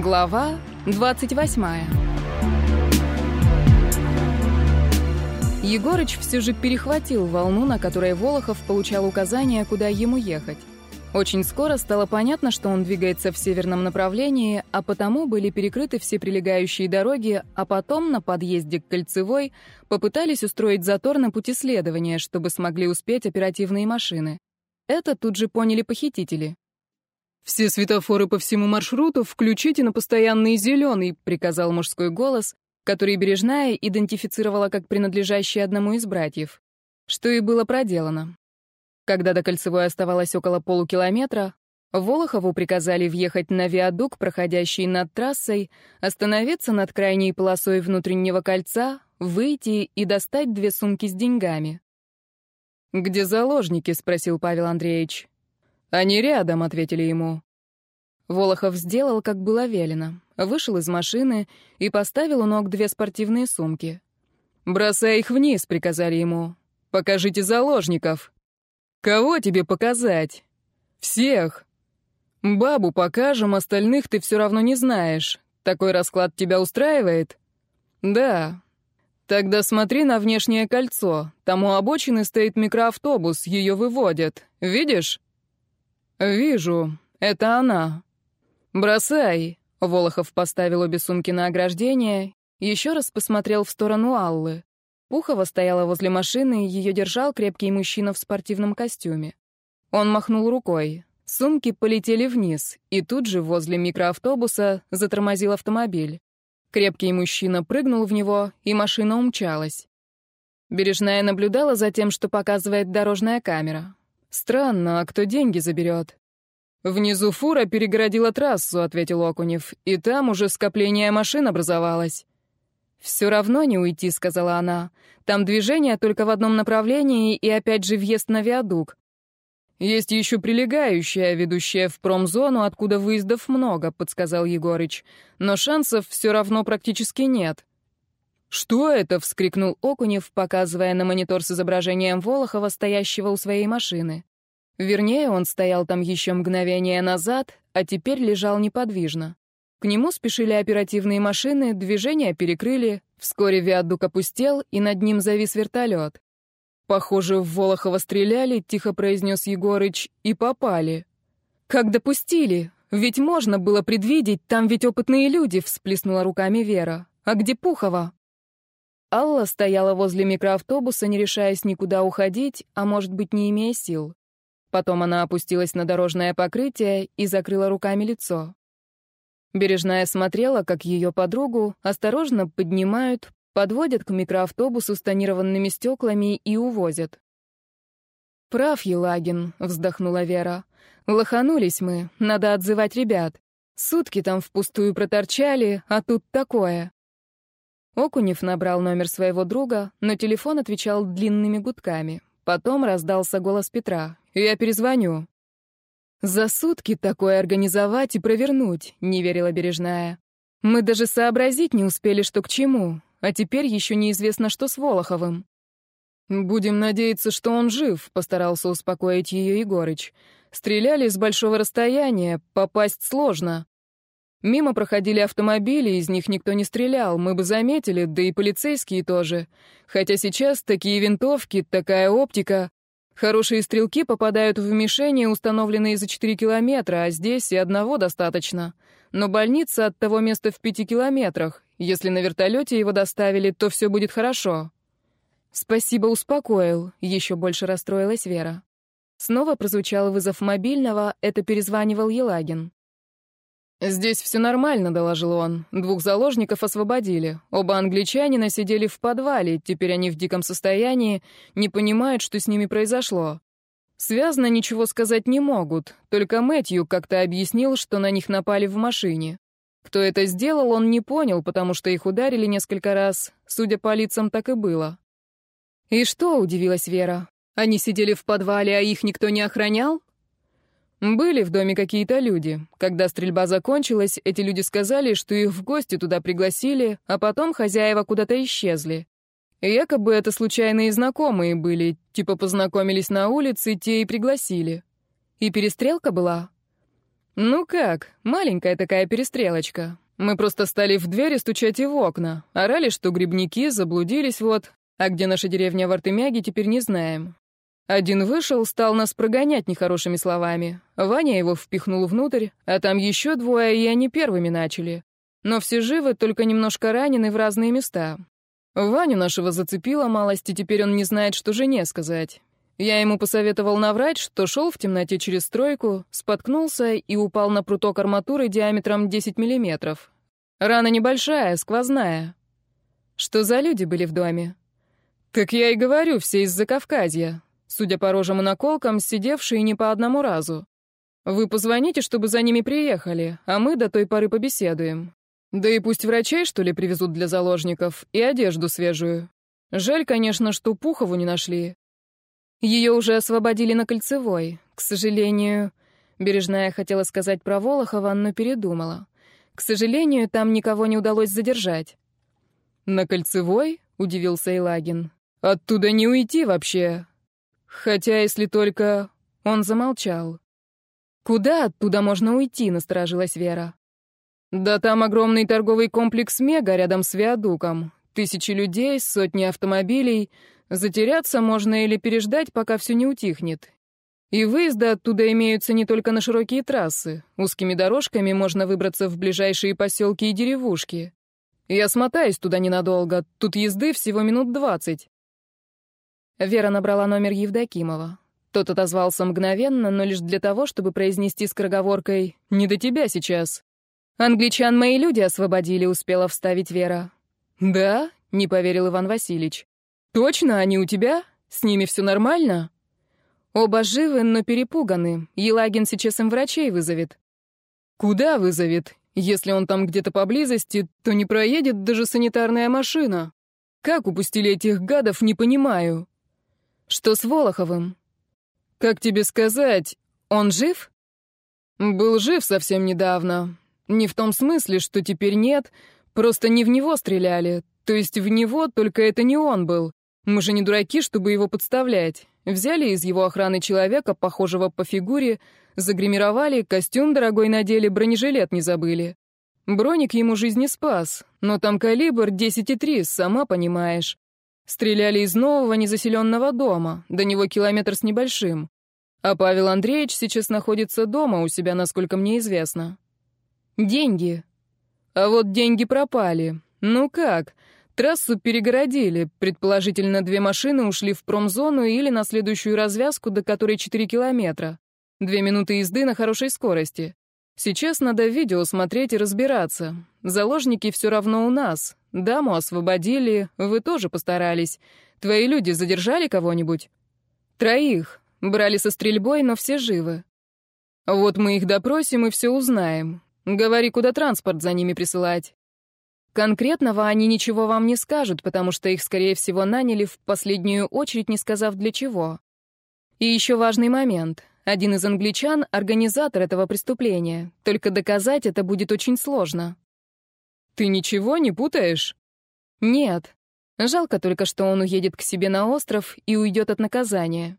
Глава 28 Егорыч все же перехватил волну, на которой Волохов получал указания, куда ему ехать. Очень скоро стало понятно, что он двигается в северном направлении, а потому были перекрыты все прилегающие дороги, а потом на подъезде к Кольцевой попытались устроить затор на пути следования, чтобы смогли успеть оперативные машины. Это тут же поняли похитители. «Все светофоры по всему маршруту включите на постоянный зеленый», — приказал мужской голос, который Бережная идентифицировала как принадлежащий одному из братьев. Что и было проделано. Когда до Кольцевой оставалось около полукилометра, Волохову приказали въехать на виадук, проходящий над трассой, остановиться над крайней полосой внутреннего кольца, выйти и достать две сумки с деньгами. «Где заложники?» — спросил Павел Андреевич. «Они рядом», — ответили ему. Волохов сделал, как было велено. Вышел из машины и поставил у ног две спортивные сумки. «Бросай их вниз», — приказали ему. «Покажите заложников». «Кого тебе показать?» «Всех». «Бабу покажем, остальных ты все равно не знаешь. Такой расклад тебя устраивает?» «Да». «Тогда смотри на внешнее кольцо. Там у обочины стоит микроавтобус, ее выводят. Видишь?» «Вижу. Это она». «Бросай!» — Волохов поставил обе сумки на ограждение, еще раз посмотрел в сторону Аллы. Пухова стояла возле машины, ее держал крепкий мужчина в спортивном костюме. Он махнул рукой. Сумки полетели вниз, и тут же возле микроавтобуса затормозил автомобиль. Крепкий мужчина прыгнул в него, и машина умчалась. Бережная наблюдала за тем, что показывает дорожная камера. Странно, а кто деньги заберет? «Внизу фура перегородила трассу», — ответил Окунев, «и там уже скопление машин образовалось». «Все равно не уйти», — сказала она. «Там движение только в одном направлении и опять же въезд на виадук. «Есть еще прилегающая, ведущая в промзону, откуда выездов много», — подсказал Егорыч. «Но шансов все равно практически нет». «Что это?» — вскрикнул Окунев, показывая на монитор с изображением Волохова, стоящего у своей машины. Вернее, он стоял там еще мгновение назад, а теперь лежал неподвижно. К нему спешили оперативные машины, движение перекрыли, вскоре виадук опустел, и над ним завис вертолет. «Похоже, в Волохова стреляли», — тихо произнес Егорыч, — «и попали». «Как допустили? Ведь можно было предвидеть, там ведь опытные люди», — всплеснула руками Вера. «А где Пухова?» Алла стояла возле микроавтобуса, не решаясь никуда уходить, а может быть, не имея сил. Потом она опустилась на дорожное покрытие и закрыла руками лицо. Бережная смотрела, как ее подругу осторожно поднимают, подводят к микроавтобусу с тонированными стеклами и увозят. «Прав, Елагин», — вздохнула Вера. «Лоханулись мы, надо отзывать ребят. Сутки там впустую проторчали, а тут такое». Окунев набрал номер своего друга, но телефон отвечал длинными гудками. Потом раздался голос Петра. «Я перезвоню». «За сутки такое организовать и провернуть», — не верила Бережная. «Мы даже сообразить не успели, что к чему, а теперь еще неизвестно, что с Волоховым». «Будем надеяться, что он жив», — постарался успокоить ее Егорыч. «Стреляли с большого расстояния, попасть сложно. Мимо проходили автомобили, из них никто не стрелял, мы бы заметили, да и полицейские тоже. Хотя сейчас такие винтовки, такая оптика. Хорошие стрелки попадают в мишени, установленные за 4 километра, а здесь и одного достаточно. Но больница от того места в 5 километрах. Если на вертолете его доставили, то все будет хорошо. Спасибо, успокоил. Еще больше расстроилась Вера. Снова прозвучал вызов мобильного, это перезванивал Елагин. «Здесь все нормально», — доложил он. «Двух заложников освободили. Оба англичанина сидели в подвале, теперь они в диком состоянии, не понимают, что с ними произошло. Связано ничего сказать не могут, только Мэтью как-то объяснил, что на них напали в машине. Кто это сделал, он не понял, потому что их ударили несколько раз. Судя по лицам, так и было». «И что?» — удивилась Вера. «Они сидели в подвале, а их никто не охранял?» Были в доме какие-то люди. Когда стрельба закончилась, эти люди сказали, что их в гости туда пригласили, а потом хозяева куда-то исчезли. якобы это случайные знакомые были, типа познакомились на улице, те и пригласили. И перестрелка была? «Ну как, маленькая такая перестрелочка. Мы просто стали в двери стучать и в окна. Орали, что грибники заблудились вот, а где наша деревня в Артемяге, теперь не знаем. Один вышел, стал нас прогонять нехорошими словами. Ваня его впихнул внутрь, а там еще двое, и они первыми начали. Но все живы, только немножко ранены в разные места. Ваню нашего зацепило малость, и теперь он не знает, что жене сказать. Я ему посоветовал наврать, что шел в темноте через стройку, споткнулся и упал на пруток арматуры диаметром 10 миллиметров. Рана небольшая, сквозная. Что за люди были в доме? Так я и говорю, все из Закавказья. Судя по рожам и наколкам, сидевшие не по одному разу. Вы позвоните, чтобы за ними приехали, а мы до той поры побеседуем. Да и пусть врачей, что ли, привезут для заложников, и одежду свежую. Жаль, конечно, что Пухову не нашли. Ее уже освободили на Кольцевой. К сожалению, Бережная хотела сказать про Волохова, но передумала. К сожалению, там никого не удалось задержать. «На Кольцевой?» — удивился Илагин. «Оттуда не уйти вообще. Хотя, если только...» Он замолчал. «Куда оттуда можно уйти?» — насторожилась Вера. «Да там огромный торговый комплекс «Мега» рядом с Виадуком. Тысячи людей, сотни автомобилей. Затеряться можно или переждать, пока все не утихнет. И выезды оттуда имеются не только на широкие трассы. Узкими дорожками можно выбраться в ближайшие поселки и деревушки. Я смотаюсь туда ненадолго, тут езды всего минут двадцать. Вера набрала номер Евдокимова. Тот отозвался мгновенно, но лишь для того, чтобы произнести скороговоркой «Не до тебя сейчас». «Англичан мои люди освободили», — успела вставить Вера. «Да?» — не поверил Иван Васильевич. «Точно, они у тебя? С ними все нормально?» «Оба живы, но перепуганы. Елагин сейчас им врачей вызовет». «Куда вызовет? Если он там где-то поблизости, то не проедет даже санитарная машина. Как упустили этих гадов, не понимаю». «Что с Волоховым?» «Как тебе сказать, он жив?» «Был жив совсем недавно. Не в том смысле, что теперь нет, просто не в него стреляли. То есть в него, только это не он был. Мы же не дураки, чтобы его подставлять. Взяли из его охраны человека, похожего по фигуре, загримировали, костюм дорогой надели, бронежилет не забыли. Броник ему жизни спас, но там калибр 10,3, сама понимаешь. Стреляли из нового незаселенного дома, до него километр с небольшим. А Павел Андреевич сейчас находится дома у себя, насколько мне известно. Деньги. А вот деньги пропали. Ну как? Трассу перегородили, предположительно, две машины ушли в промзону или на следующую развязку, до которой 4 километра. Две минуты езды на хорошей скорости. Сейчас надо видео смотреть и разбираться. Заложники все равно у нас. Даму освободили, вы тоже постарались. Твои люди задержали кого-нибудь? Троих. Брали со стрельбой, но все живы. Вот мы их допросим и все узнаем. Говори, куда транспорт за ними присылать. Конкретного они ничего вам не скажут, потому что их, скорее всего, наняли в последнюю очередь, не сказав для чего. И еще важный момент. Один из англичан — организатор этого преступления. Только доказать это будет очень сложно. Ты ничего не путаешь? Нет. Жалко только, что он уедет к себе на остров и уйдет от наказания.